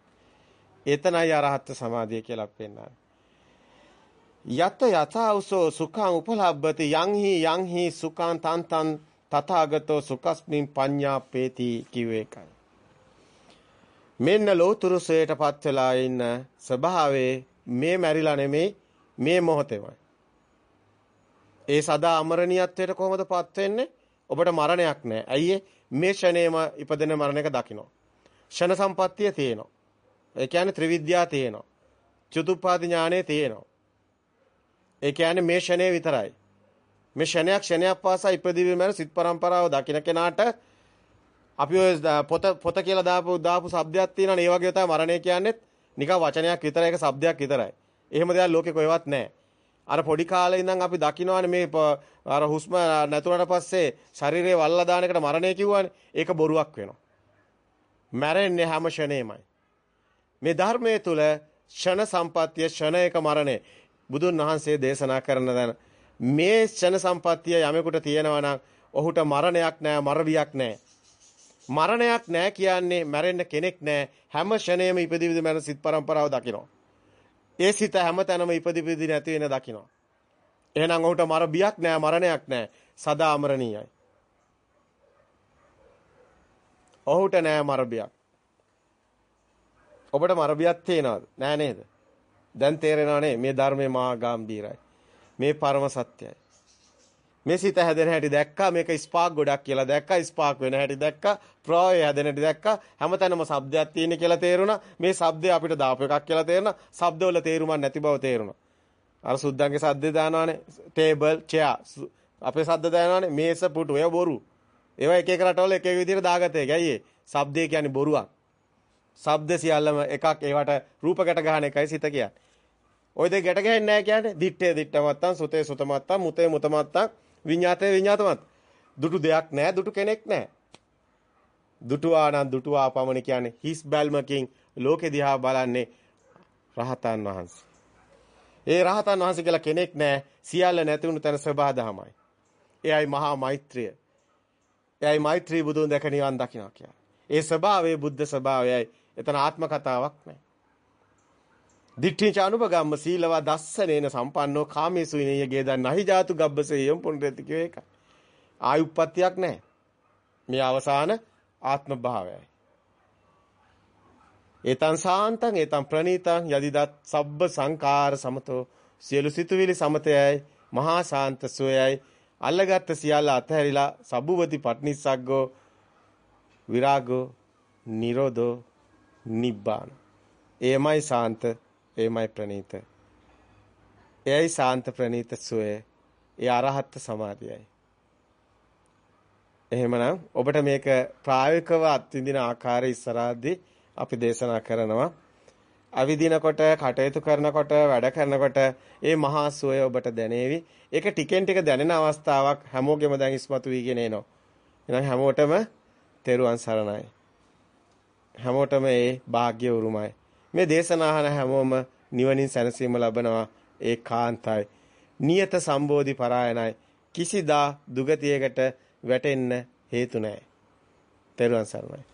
Speaker 1: එතනයි අරහත් සමාධිය කියලා පෙන්නන්නේ. යත යතෞසෝ සුඛං උපලබ්බති යං හි යං හි සුඛං තන් තන් තථාගතෝ සුකස්මින් පඤ්ඤාපේති කිව්වේ එකයි. මෙන්න ලෝතුරුසයටපත් වෙලා ඉන්න ස්වභාවයේ මේ මැරිලා නෙමෙයි මේ මොහොතේමයි. ඒ සදා අමරණීයත්වයට කොහොමදපත් වෙන්නේ? ඔබට මරණයක් නැහැ. ඇයි මේ ෂණේම ඉපදෙන මරණයක දකින්න. ෂණ සම්පත්තිය තියෙනවා. ඒ කියන්නේ ත්‍රිවිද්‍යා තියෙනවා. චතුප්පාද ඥානෙ තියෙනවා. ඒ කියන්නේ මේ ෂණය විතරයි. මේ ෂණයක් ෂණයක් පාසා ඉපදීවීම යන සිත් પરම්පරාව දකින්න කෙනාට අපි ඔය පොත පොත කියලා දාපු දාපු શબ્දයක් තියෙනවනේ ඒ වගේ තමයි මරණය කියන්නේත් නිකන් වචනයක් විතරයි ඒක શબ્දයක් විතරයි. එහෙම දෙයක් ලෝකේ කොහෙවත් නැහැ. අර පොඩි කාලේ ඉඳන් අපි දකිනවානේ මේ අර හුස්ම නැතුණට පස්සේ ශරීරේ වල්ලා දාන එකට මරණය කිව්වනේ. ඒක බොරුවක් වෙනවා. මැරෙන්නේ හැම ෂණේමයි. මේ ධර්මයේ තුල ෂණ සම්පත්‍ය ෂණයක මරණය බුදුන් වහන්සේ දේශනා කරන දන මේ ෂණ සම්පත්තිය යමෙකුට තියෙනවා නම් ඔහුට මරණයක් නැහැ මරවියක් නැහැ මරණයක් නැහැ කියන්නේ මැරෙන්න කෙනෙක් නැහැ හැම ෂණේම ඉපදිවිද මරණ සිත් પરම්පරාව දකිනවා. ඒ සිත හැමතැනම ඉපදිවිද නැති වෙන දකිනවා. එහෙනම් ඔහුට මර බියක් නැහැ මරණයක් නැහැ සදා අමරණීයයි. ඔහුට නෑ මර බියක් ඔබට මර බියක් තේනවද නෑ නේද? දැන් තේරෙනවනේ මේ ධර්මයේ මහා ගැඹීරයි. මේ පරම සත්‍යයි. මේ සිත හැදෙන හැටි දැක්කා මේක ස්පාක් ගොඩක් කියලා දැක්කා ස්පාක් වෙන හැටි දැක්කා ප්‍රෝය හැදෙන හැටි දැක්කා. හැමතැනම ශබ්දයක් තියෙන කියලා තේරුණා. මේ ශබ්දය අපිට දාපු එකක් කියලා තේරුණා. ශබ්දවල තේරුමක් නැති බව තේරුණා. අර සුද්දන්ගේ ශබ්ද දානවානේ. ටේබල් චෙයා අපේ ශබ්ද දානවානේ. මේස පුටු ඔය බොරු. ඒවා එක එක රටවල එක එක විදිහට දාගත්තේ. ඇයි ඒ? ශබ්දේ කියන්නේ බොරුවක්. ශබ්ද සියල්ලම එකක් ඒවට රූපකට ගහන එකයි සිත කියන්නේ ওই දෙක ගැට ගැහෙන්නේ නැහැ කියන්නේ. දිත්තේ දිත්තමත්තන් සුතේ සුතමත්තන් මුතේ මුතමත්තන් විඤ්ඤාතේ විඤ්ඤාතමත්. දුටු දෙයක් නැහැ දුටු කෙනෙක් නැහැ. දුටු ආනන් දුටු ආපමණ කියන්නේ හිස් බැල්මකින් ලෝකෙ දිහා බලන්නේ රහතන් වහන්සේ. ඒ රහතන් වහන්සේ කියලා කෙනෙක් නැහැ. සියල්ල නැති වුණු තැන සබහාදහමයි. එයයි මහා මෛත්‍රිය. එයයි මෛත්‍රී බුදුන් දැක නිවන් දකින්න කියන්නේ. ඒ ස්වභාවයේ බුද්ධ ස්වභාවයයි. එතන ආත්ම කතාවක් නැහැ. දිට්ඨිච අනුපගම්ම සීලවා දස්සනේන සම්පන්නෝ කාමේසු විනේය ගේදන් නහි ජාතු ගබ්බසේයම් පුනරති කිය එක. ආයුප්පත්තියක් නැහැ. මේ අවසාන ආත්ම භාවයයි. ඒතං සාන්තං ඒතං ප්‍රණීතං යදිදත් සබ්බ සංකාර සමතෝ සියලු සිතුවිලි සමතයයි මහා ශාන්ත සෝයයි අල්ලගත් සියල්ල අතහැරිලා සබ්බුවති පට්නිස්සග්ගෝ විරාගෝ නිරෝධෝ නිබ්බාන එයමයි ශාන්ත එයමයි ප්‍රණීත. එයයි සාන්ත ප්‍රණීත සුවය. ඒ අරහත් සමාධියයි. එහෙමනම් ඔබට මේක ප්‍රායෝගිකව අත්විඳින ආකාරය ඉස්සරහදී අපි දේශනා කරනවා. අවිදිනකොට කටයුතු කරනකොට වැඩ කරනකොට ඒ මහා සුවය ඔබට දැනේවි. ඒක ටිකෙන් ටික දැනෙන අවස්ථාවක් හැමෝගෙම දැන් ඉස්මතු වීගෙන එනවා. එහෙනම් හැමෝටම තෙරුවන් සරණයි. හැමෝටම ඒ වාග්ය උරුමයි. මේ දේශනාහන හැමෝම නිවනින් සැනසීම ලබනවා ඒකාන්තයි. නියත සම්බෝධි පරායනයි. කිසිදා දුගතියකට වැටෙන්න හේතු නැහැ. තෙරුවන් සරණයි.